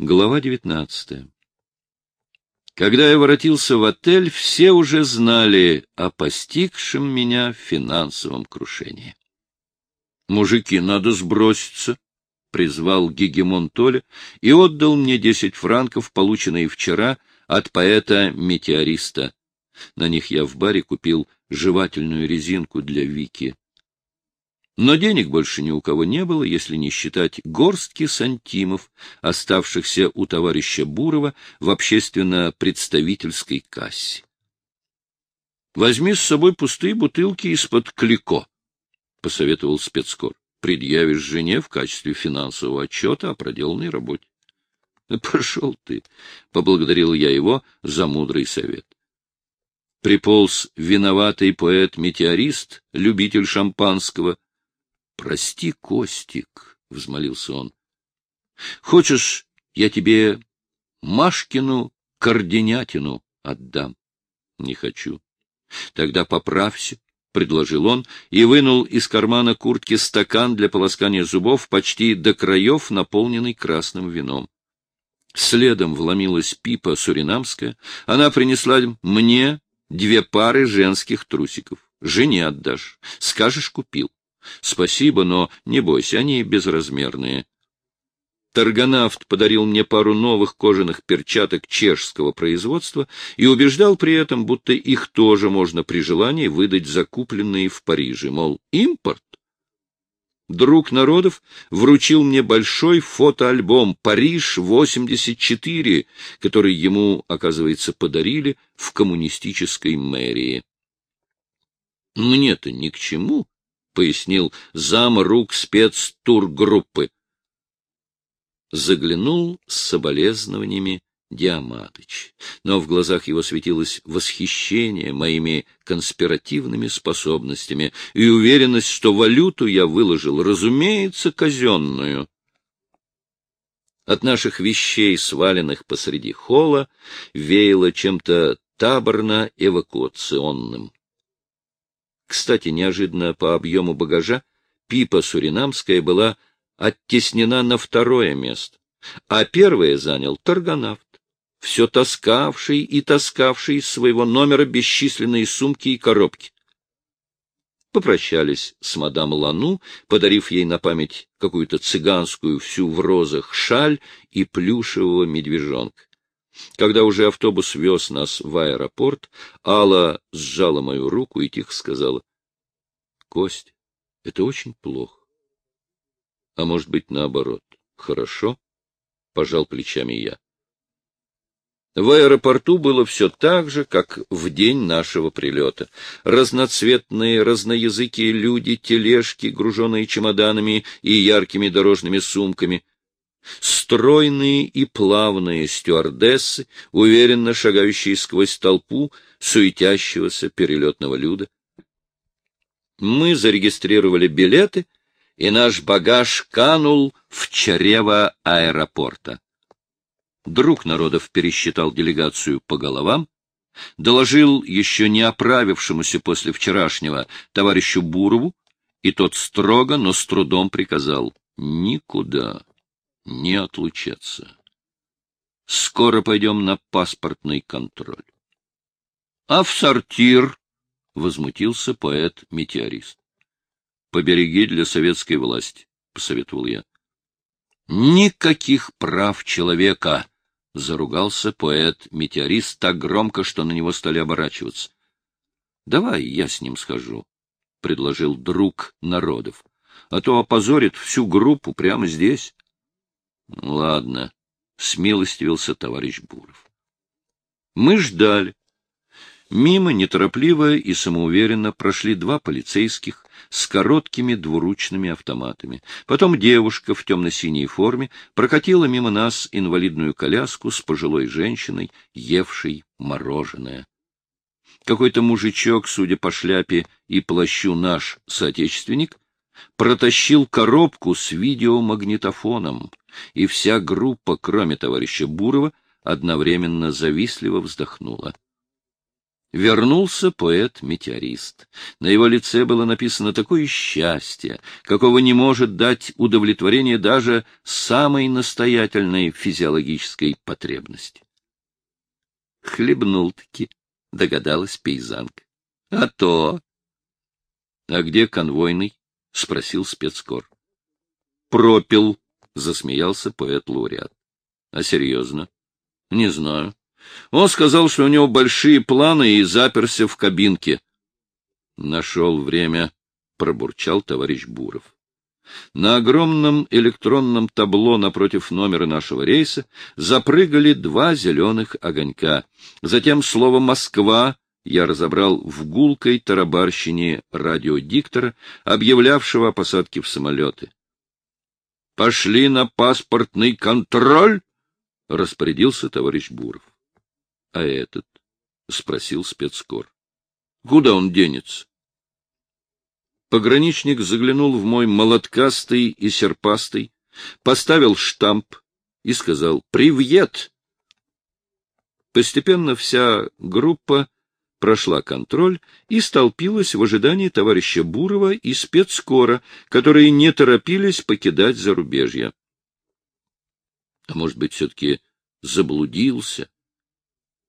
Глава девятнадцатая. Когда я воротился в отель, все уже знали о постигшем меня финансовом крушении. «Мужики, надо сброситься», — призвал Гегемон Толя и отдал мне десять франков, полученные вчера от поэта-метеориста. На них я в баре купил жевательную резинку для Вики. Но денег больше ни у кого не было, если не считать горстки сантимов, оставшихся у товарища Бурова в общественно-представительской кассе. — Возьми с собой пустые бутылки из-под клико, — посоветовал спецкор. — Предъявишь жене в качестве финансового отчета о проделанной работе. — Пошел ты, — поблагодарил я его за мудрый совет. Приполз виноватый поэт-метеорист, любитель шампанского, — Прости, Костик, — взмолился он. — Хочешь, я тебе Машкину координятину отдам? — Не хочу. — Тогда поправься, — предложил он и вынул из кармана куртки стакан для полоскания зубов, почти до краев наполненный красным вином. Следом вломилась Пипа Суринамская. Она принесла мне две пары женских трусиков. Жене отдашь. Скажешь, купил. Спасибо, но не бойся, они безразмерные. Торгонавт подарил мне пару новых кожаных перчаток чешского производства и убеждал при этом, будто их тоже можно при желании выдать закупленные в Париже, мол, импорт. Друг народов вручил мне большой фотоальбом «Париж-84», который ему, оказывается, подарили в коммунистической мэрии. Мне-то ни к чему, — пояснил зам рук спецтургруппы. Заглянул с соболезнованиями Диаматыч, но в глазах его светилось восхищение моими конспиративными способностями и уверенность, что валюту я выложил, разумеется, казенную. От наших вещей, сваленных посреди холла, веяло чем-то таборно-эвакуационным. Кстати, неожиданно по объему багажа Пипа Суринамская была оттеснена на второе место, а первое занял торгонавт, все таскавший и таскавший из своего номера бесчисленные сумки и коробки. Попрощались с мадам Лану, подарив ей на память какую-то цыганскую всю в розах шаль и плюшевого медвежонка. Когда уже автобус вез нас в аэропорт, Алла сжала мою руку и тихо сказала, — Кость, это очень плохо. — А может быть, наоборот. Хорошо? — пожал плечами я. В аэропорту было все так же, как в день нашего прилета. Разноцветные, разноязыкие люди, тележки, груженные чемоданами и яркими дорожными сумками — Стройные и плавные стюардессы, уверенно шагающие сквозь толпу суетящегося перелетного люда. Мы зарегистрировали билеты, и наш багаж канул в чрево аэропорта. Друг народов пересчитал делегацию по головам, доложил еще не оправившемуся после вчерашнего товарищу Бурову, и тот строго, но с трудом приказал «Никуда» не отлучаться. Скоро пойдем на паспортный контроль. — А в сортир? — возмутился поэт-метеорист. — Побереги для советской власти, — посоветовал я. — Никаких прав человека! — заругался поэт-метеорист так громко, что на него стали оборачиваться. — Давай я с ним схожу, — предложил друг народов, — а то опозорит всю группу прямо здесь. — Ладно, — смилостивился товарищ Буров. Мы ждали. Мимо неторопливо и самоуверенно прошли два полицейских с короткими двуручными автоматами. Потом девушка в темно-синей форме прокатила мимо нас инвалидную коляску с пожилой женщиной, евшей мороженое. Какой-то мужичок, судя по шляпе и плащу наш соотечественник, протащил коробку с видеомагнитофоном — и вся группа, кроме товарища Бурова, одновременно завистливо вздохнула. Вернулся поэт-метеорист. На его лице было написано такое счастье, какого не может дать удовлетворение даже самой настоятельной физиологической потребности. Хлебнул-таки, догадалась пейзанка. — А то! — А где конвойный? — спросил спецкор. — Пропил, — засмеялся поэт-лауреат. — А серьезно? — Не знаю. Он сказал, что у него большие планы и заперся в кабинке. Нашел время, — пробурчал товарищ Буров. На огромном электронном табло напротив номера нашего рейса запрыгали два зеленых огонька. Затем слово «Москва» я разобрал в гулкой тарабарщине радиодиктора, объявлявшего о посадке в самолеты. «Пошли на паспортный контроль!» — распорядился товарищ Буров. — А этот? — спросил спецкор. — Куда он денется? Пограничник заглянул в мой молоткастый и серпастый, поставил штамп и сказал «Привет!». Постепенно вся группа прошла контроль и столпилась в ожидании товарища Бурова и спецкора, которые не торопились покидать зарубежье. А может быть, все-таки заблудился?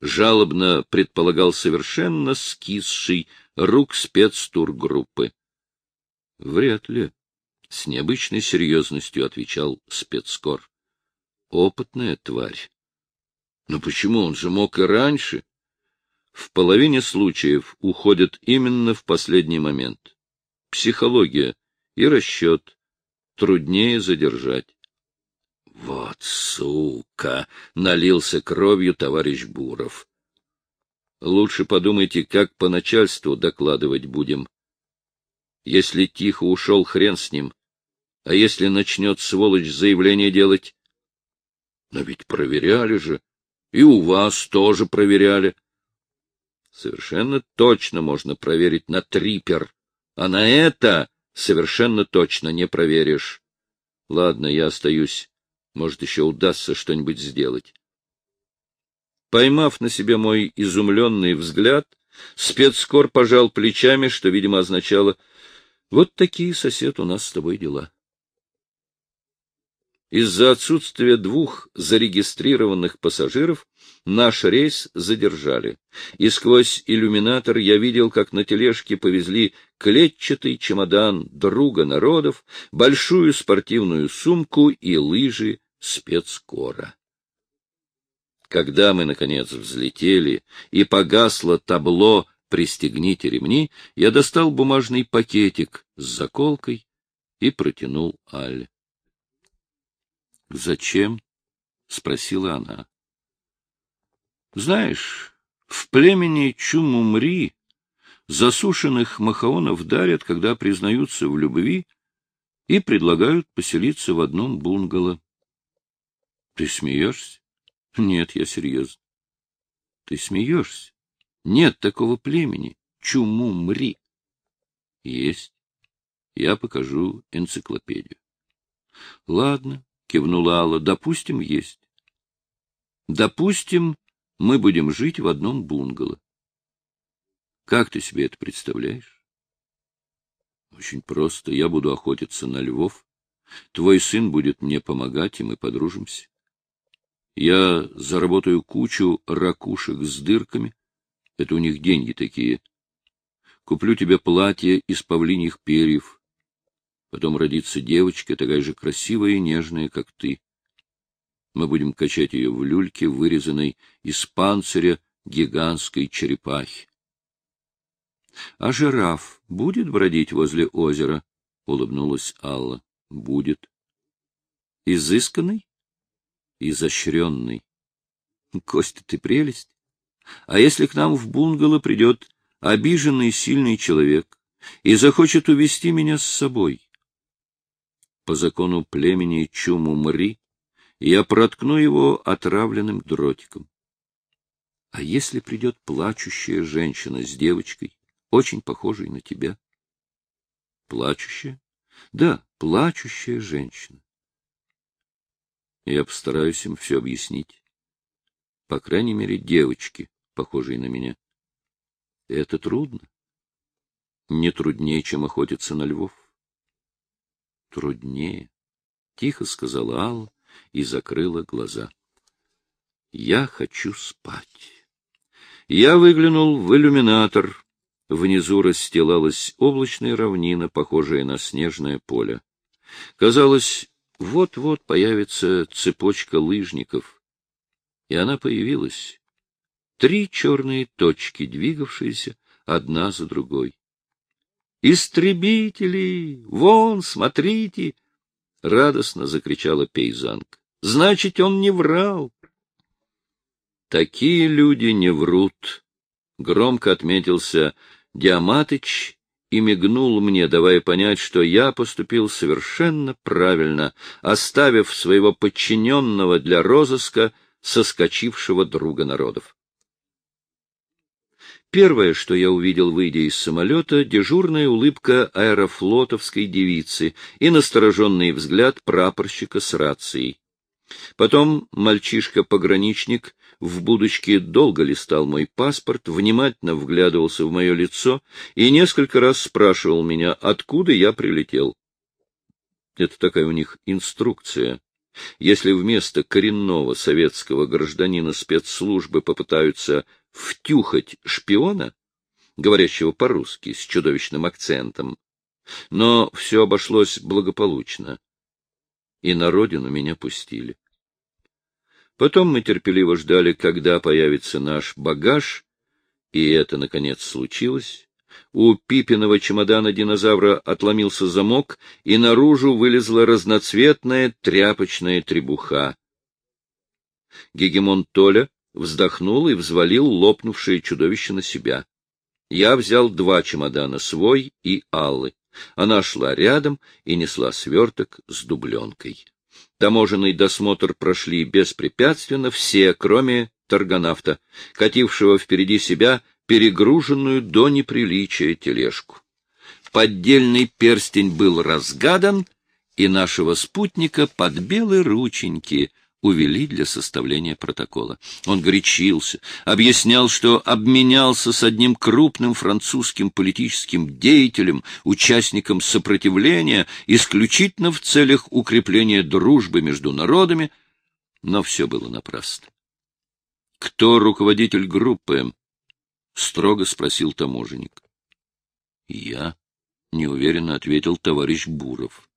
жалобно предполагал совершенно скисший рук спецтургруппы. — Вряд ли, — с необычной серьезностью отвечал спецкор. — Опытная тварь. Но почему он же мог и раньше? В половине случаев уходят именно в последний момент. Психология и расчет труднее задержать. Вот сука! — налился кровью товарищ Буров. — Лучше подумайте, как по начальству докладывать будем. Если тихо ушел, хрен с ним. А если начнет сволочь заявление делать? Но ведь проверяли же. И у вас тоже проверяли. Совершенно точно можно проверить на трипер, а на это совершенно точно не проверишь. Ладно, я остаюсь. Может, еще удастся что-нибудь сделать. Поймав на себе мой изумленный взгляд, спецкор пожал плечами, что, видимо, означало «Вот такие, сосед, у нас с тобой дела». Из-за отсутствия двух зарегистрированных пассажиров наш рейс задержали, и сквозь иллюминатор я видел, как на тележке повезли клетчатый чемодан друга народов, большую спортивную сумку и лыжи спецкора. Когда мы, наконец, взлетели и погасло табло «Пристегните ремни», я достал бумажный пакетик с заколкой и протянул Алле. «Зачем?» — спросила она. «Знаешь, в племени Чумумри засушенных махаонов дарят, когда признаются в любви, и предлагают поселиться в одном бунгало. Ты смеешься? Нет, я серьезно. Ты смеешься? Нет такого племени. Чумумри. Есть. Я покажу энциклопедию. Ладно, кивнула Алла, — допустим, есть. Допустим, мы будем жить в одном бунгало. Как ты себе это представляешь? Очень просто. Я буду охотиться на львов. Твой сын будет мне помогать, и мы подружимся. Я заработаю кучу ракушек с дырками. Это у них деньги такие. Куплю тебе платье из павлиньих перьев. Потом родится девочка, такая же красивая и нежная, как ты. Мы будем качать ее в люльке, вырезанной из панциря гигантской черепахи. — А жираф будет бродить возле озера? — улыбнулась Алла. — Будет. — Изысканный? — Изощренный. — Костя, ты прелесть. А если к нам в бунгало придет обиженный сильный человек и захочет увести меня с собой? По закону племени Чуму-Мри, я проткну его отравленным дротиком. А если придет плачущая женщина с девочкой, очень похожей на тебя? Плачущая? Да, плачущая женщина. Я постараюсь им все объяснить. По крайней мере, девочки, похожие на меня. Это трудно. Не труднее, чем охотиться на львов. Труднее, — тихо сказала Алла и закрыла глаза. Я хочу спать. Я выглянул в иллюминатор. Внизу расстилалась облачная равнина, похожая на снежное поле. Казалось, вот-вот появится цепочка лыжников. И она появилась. Три черные точки, двигавшиеся одна за другой. «Истребители! Вон, смотрите!» — радостно закричала пейзанка. «Значит, он не врал!» «Такие люди не врут!» — громко отметился Диаматыч и мигнул мне, давая понять, что я поступил совершенно правильно, оставив своего подчиненного для розыска соскочившего друга народов. Первое, что я увидел, выйдя из самолета, дежурная улыбка аэрофлотовской девицы и настороженный взгляд прапорщика с рацией. Потом мальчишка-пограничник в будочке долго листал мой паспорт, внимательно вглядывался в мое лицо и несколько раз спрашивал меня, откуда я прилетел. Это такая у них инструкция. Если вместо коренного советского гражданина спецслужбы попытаются втюхать шпиона, говорящего по-русски с чудовищным акцентом, но все обошлось благополучно, и на родину меня пустили. Потом мы терпеливо ждали, когда появится наш багаж, и это, наконец, случилось. У Пипиного чемодана динозавра отломился замок, и наружу вылезла разноцветная тряпочная требуха. Гегемон Толя вздохнул и взвалил лопнувшее чудовище на себя. Я взял два чемодана, свой и Аллы. Она шла рядом и несла сверток с дубленкой. Таможенный досмотр прошли беспрепятственно все, кроме торгонавта, катившего впереди себя перегруженную до неприличия тележку. Поддельный перстень был разгадан, и нашего спутника под белые рученьки увели для составления протокола. Он горячился, объяснял, что обменялся с одним крупным французским политическим деятелем, участником сопротивления, исключительно в целях укрепления дружбы между народами, но все было напрасно. «Кто руководитель группы?» — строго спросил таможенник. «Я», — неуверенно ответил товарищ Буров.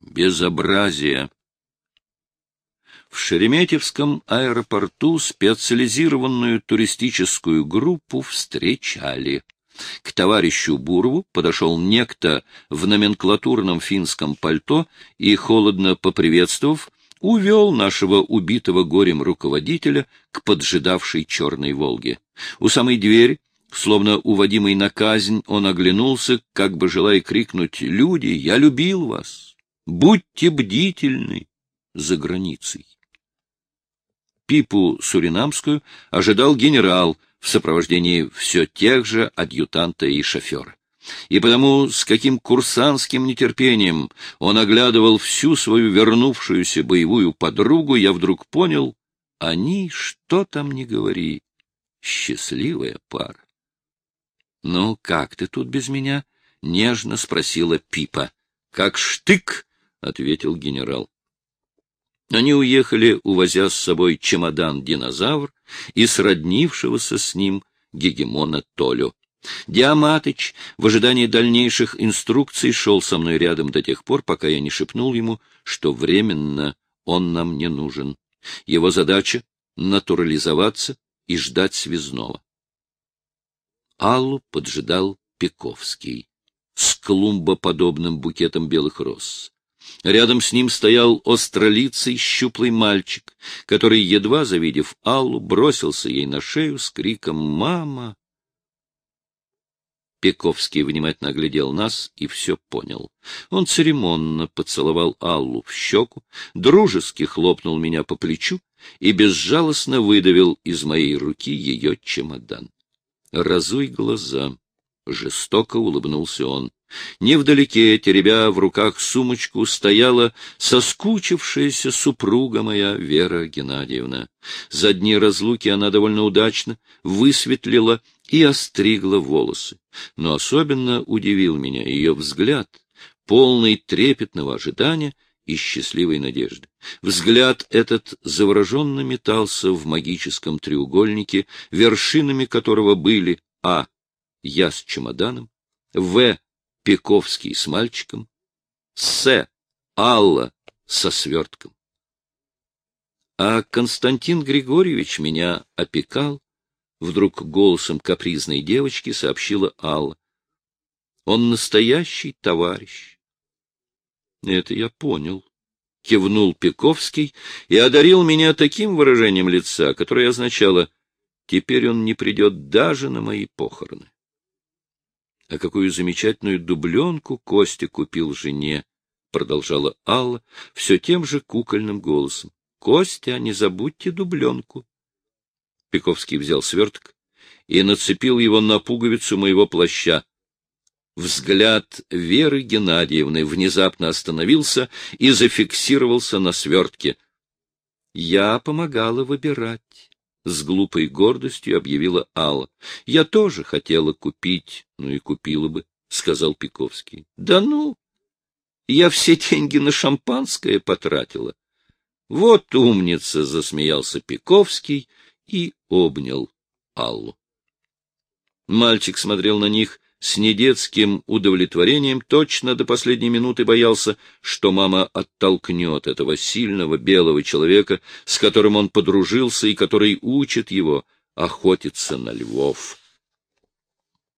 «Безобразие!» В Шереметьевском аэропорту специализированную туристическую группу встречали. К товарищу Бурову подошел некто в номенклатурном финском пальто и, холодно поприветствовав, увел нашего убитого горем руководителя к поджидавшей черной «Волге». У самой двери, словно уводимый на казнь, он оглянулся, как бы желая крикнуть «Люди, я любил вас! Будьте бдительны!» за границей. Пипу Суринамскую ожидал генерал в сопровождении все тех же адъютанта и шофера. И потому с каким курсантским нетерпением он оглядывал всю свою вернувшуюся боевую подругу, я вдруг понял, они, что там не говори, счастливая пара. — Ну, как ты тут без меня? — нежно спросила Пипа. — Как штык, — ответил генерал. Они уехали, увозя с собой чемодан-динозавр и сроднившегося с ним гегемона Толю. Диаматыч в ожидании дальнейших инструкций шел со мной рядом до тех пор, пока я не шепнул ему, что временно он нам не нужен. Его задача — натурализоваться и ждать связного. Аллу поджидал Пековский с клумбоподобным букетом белых роз. Рядом с ним стоял остролицый щуплый мальчик, который, едва завидев Аллу, бросился ей на шею с криком «Мама!». Пековский внимательно оглядел нас и все понял. Он церемонно поцеловал Аллу в щеку, дружески хлопнул меня по плечу и безжалостно выдавил из моей руки ее чемодан. «Разуй глаза!» — жестоко улыбнулся он. Невдалеке, теребя в руках сумочку, стояла соскучившаяся супруга моя Вера Геннадьевна. За дни разлуки она довольно удачно высветлила и остригла волосы. Но особенно удивил меня ее взгляд, полный трепетного ожидания и счастливой надежды. Взгляд этот завороженно метался в магическом треугольнике, вершинами которого были А. Я с чемоданом, В. Пековский с мальчиком, С. Алла со свертком. А Константин Григорьевич меня опекал, вдруг голосом капризной девочки сообщила Алла. Он настоящий товарищ. Это я понял. Кивнул Пековский и одарил меня таким выражением лица, которое означало «теперь он не придет даже на мои похороны». А какую замечательную дубленку Костя купил жене, продолжала Алла все тем же кукольным голосом. Костя, не забудьте дубленку. Пековский взял сверток и нацепил его на пуговицу моего плаща. Взгляд Веры Геннадьевны внезапно остановился и зафиксировался на свертке. Я помогала выбирать. С глупой гордостью объявила Алла. — Я тоже хотела купить, ну и купила бы, — сказал Пиковский. — Да ну! Я все деньги на шампанское потратила. — Вот умница! — засмеялся Пиковский и обнял Аллу. Мальчик смотрел на них с недетским удовлетворением, точно до последней минуты боялся, что мама оттолкнет этого сильного белого человека, с которым он подружился и который учит его охотиться на львов.